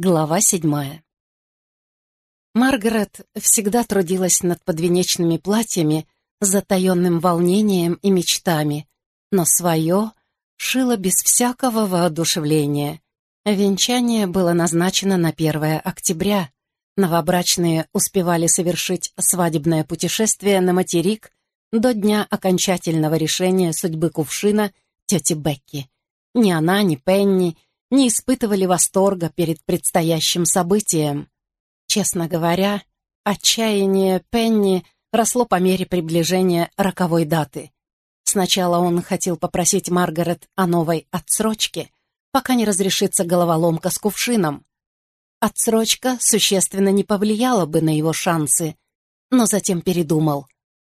Глава седьмая. Маргарет всегда трудилась над подвенечными платьями с затаенным волнением и мечтами, но свое шила без всякого воодушевления. Венчание было назначено на 1 октября. Новобрачные успевали совершить свадебное путешествие на материк до дня окончательного решения судьбы кувшина тети Бекки. Ни она, ни Пенни — не испытывали восторга перед предстоящим событием. Честно говоря, отчаяние Пенни росло по мере приближения роковой даты. Сначала он хотел попросить Маргарет о новой отсрочке, пока не разрешится головоломка с кувшином. Отсрочка существенно не повлияла бы на его шансы, но затем передумал.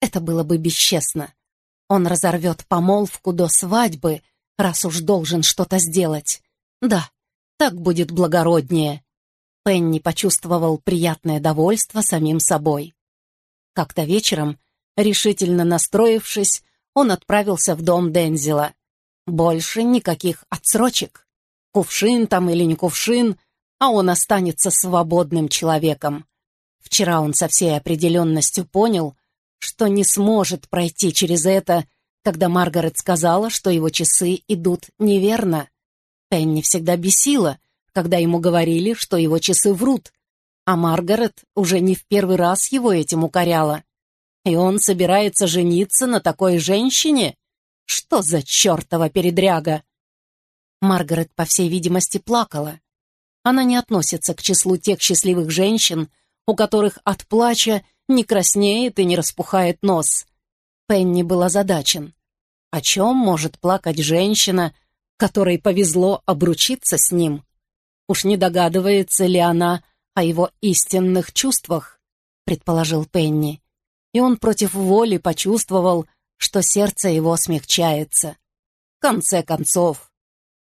Это было бы бесчестно. Он разорвет помолвку до свадьбы, раз уж должен что-то сделать. Да, так будет благороднее. Пенни почувствовал приятное довольство самим собой. Как-то вечером, решительно настроившись, он отправился в дом Дензела. Больше никаких отсрочек. Кувшин там или не кувшин, а он останется свободным человеком. Вчера он со всей определенностью понял, что не сможет пройти через это, когда Маргарет сказала, что его часы идут неверно. Пенни всегда бесила, когда ему говорили, что его часы врут, а Маргарет уже не в первый раз его этим укоряла. И он собирается жениться на такой женщине? Что за чертова передряга? Маргарет, по всей видимости, плакала. Она не относится к числу тех счастливых женщин, у которых от плача не краснеет и не распухает нос. Пенни был озадачен. О чем может плакать женщина, которой повезло обручиться с ним. Уж не догадывается ли она о его истинных чувствах, предположил Пенни. И он против воли почувствовал, что сердце его смягчается. В конце концов,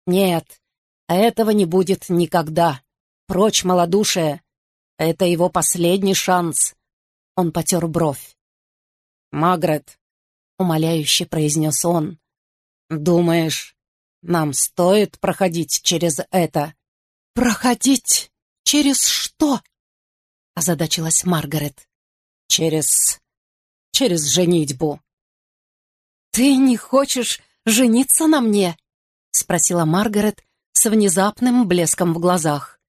нет, этого не будет никогда. Прочь малодушие. Это его последний шанс. Он потер бровь. «Магрет», — умоляюще произнес он, — «думаешь, нам стоит проходить через это». «Проходить? Через что?» — озадачилась Маргарет. «Через... через женитьбу». «Ты не хочешь жениться на мне?» — спросила Маргарет с внезапным блеском в глазах.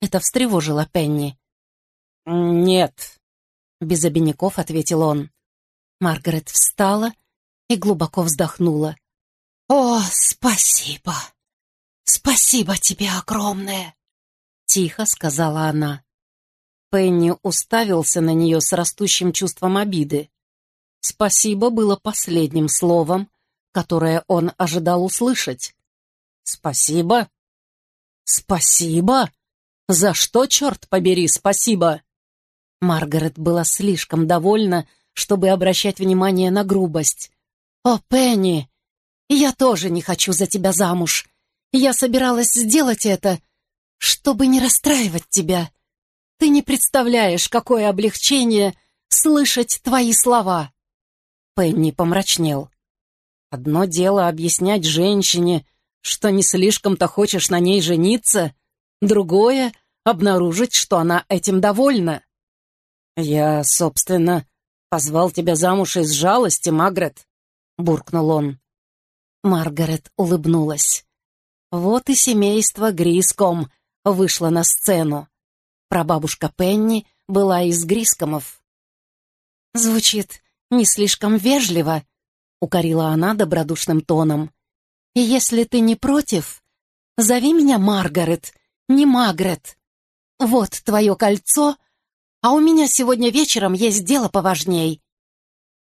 Это встревожило Пенни. «Нет», — без обиняков ответил он. Маргарет встала и глубоко вздохнула. «О, спасибо! Спасибо тебе огромное!» Тихо сказала она. Пенни уставился на нее с растущим чувством обиды. «Спасибо» было последним словом, которое он ожидал услышать. «Спасибо? Спасибо? За что, черт побери, спасибо?» Маргарет была слишком довольна, чтобы обращать внимание на грубость. «О, Пенни, я тоже не хочу за тебя замуж. Я собиралась сделать это, чтобы не расстраивать тебя. Ты не представляешь, какое облегчение слышать твои слова. Пенни помрачнел. Одно дело объяснять женщине, что не слишком-то хочешь на ней жениться, другое — обнаружить, что она этим довольна. «Я, собственно, позвал тебя замуж из жалости, Магрет», — буркнул он. Маргарет улыбнулась. Вот и семейство Гриском вышло на сцену. Прабабушка Пенни была из Грискомов. «Звучит не слишком вежливо», — укорила она добродушным тоном. «И если ты не против, зови меня Маргарет, не Магрет. Вот твое кольцо, а у меня сегодня вечером есть дело поважней».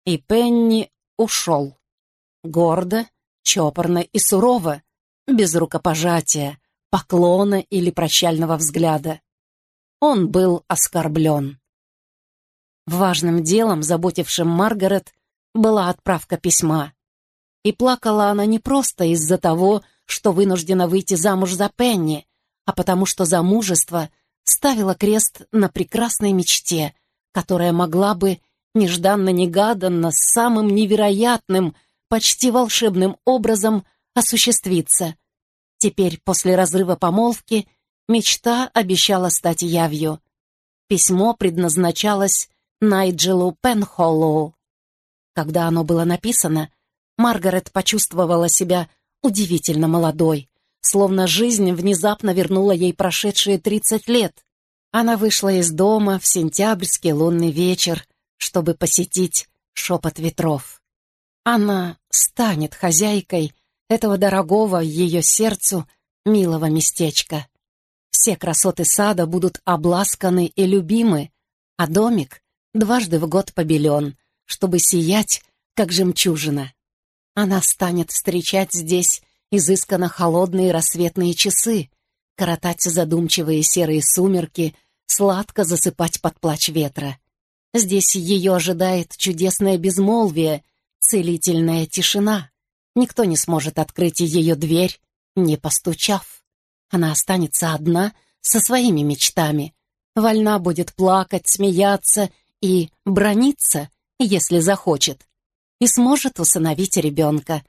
И Пенни ушел. Гордо, чопорно и сурово, без рукопожатия, поклона или прощального взгляда. Он был оскорблен. Важным делом, заботившим Маргарет, была отправка письма. И плакала она не просто из-за того, что вынуждена выйти замуж за Пенни, а потому что замужество ставило крест на прекрасной мечте, которая могла бы нежданно-негаданно, самым невероятным — почти волшебным образом осуществиться. Теперь, после разрыва помолвки, мечта обещала стать явью. Письмо предназначалось Найджелу Пенхоллоу. Когда оно было написано, Маргарет почувствовала себя удивительно молодой, словно жизнь внезапно вернула ей прошедшие тридцать лет. Она вышла из дома в сентябрьский лунный вечер, чтобы посетить шепот ветров. Она станет хозяйкой этого дорогого ее сердцу милого местечка. Все красоты сада будут обласканы и любимы, а домик дважды в год побелен, чтобы сиять, как жемчужина. Она станет встречать здесь изысканно холодные рассветные часы, коротать задумчивые серые сумерки, сладко засыпать под плач ветра. Здесь ее ожидает чудесное безмолвие, целительная тишина. Никто не сможет открыть ее дверь, не постучав. Она останется одна со своими мечтами. Вольна будет плакать, смеяться и брониться, если захочет. И сможет усыновить ребенка.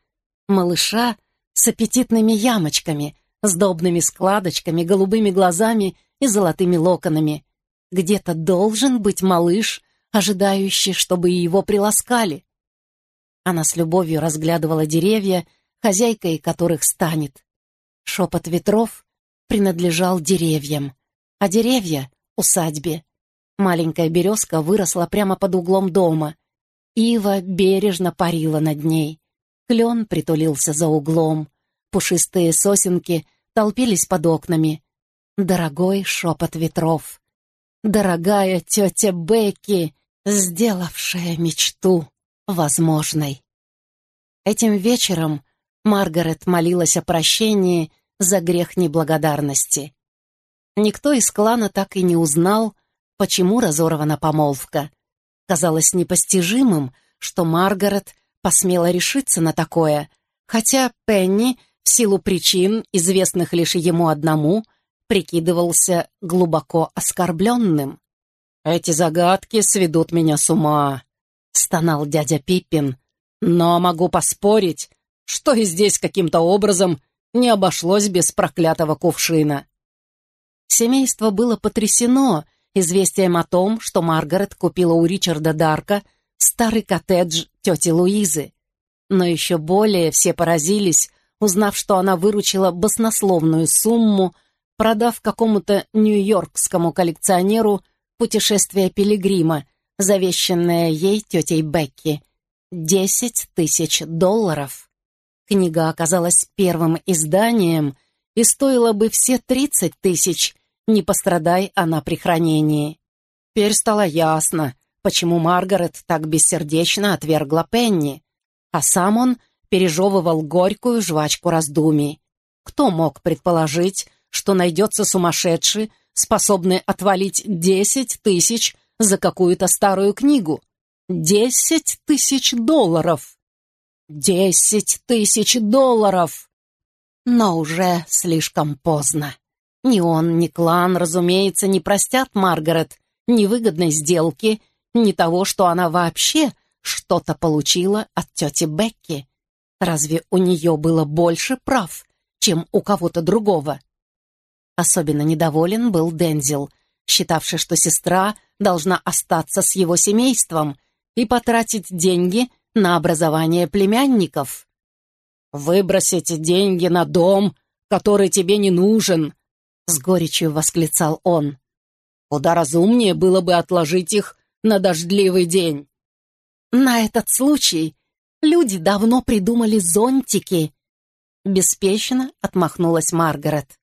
Малыша с аппетитными ямочками, сдобными складочками, голубыми глазами и золотыми локонами. Где-то должен быть малыш, ожидающий, чтобы его приласкали. Она с любовью разглядывала деревья, хозяйкой которых станет. Шепот ветров принадлежал деревьям, а деревья — усадьбе. Маленькая березка выросла прямо под углом дома. Ива бережно парила над ней. Клен притулился за углом. Пушистые сосенки толпились под окнами. Дорогой шепот ветров. Дорогая тетя Бекки, сделавшая мечту возможной. Этим вечером Маргарет молилась о прощении за грех неблагодарности. Никто из клана так и не узнал, почему разорвана помолвка. Казалось непостижимым, что Маргарет посмела решиться на такое, хотя Пенни, в силу причин, известных лишь ему одному, прикидывался глубоко оскорбленным. «Эти загадки сведут меня с ума», — стонал дядя Пиппин. «Но могу поспорить, что и здесь каким-то образом не обошлось без проклятого кувшина». Семейство было потрясено известием о том, что Маргарет купила у Ричарда Дарка старый коттедж тети Луизы. Но еще более все поразились, узнав, что она выручила баснословную сумму, продав какому-то нью-йоркскому коллекционеру путешествие пилигрима, завещанное ей тетей Бекки. Десять тысяч долларов. Книга оказалась первым изданием и стоила бы все тридцать тысяч, не пострадай она при хранении. Теперь стало ясно, почему Маргарет так бессердечно отвергла Пенни, а сам он пережевывал горькую жвачку раздумий. Кто мог предположить, что найдется сумасшедший, способны отвалить десять тысяч за какую-то старую книгу. Десять тысяч долларов! Десять тысяч долларов! Но уже слишком поздно. Ни он, ни клан, разумеется, не простят Маргарет ни выгодной сделки, ни того, что она вообще что-то получила от тети Бекки. Разве у нее было больше прав, чем у кого-то другого? Особенно недоволен был Дензил, считавший, что сестра должна остаться с его семейством и потратить деньги на образование племянников. «Выбросить деньги на дом, который тебе не нужен!» — с горечью восклицал он. «Куда разумнее было бы отложить их на дождливый день!» «На этот случай люди давно придумали зонтики!» Беспечно отмахнулась Маргарет.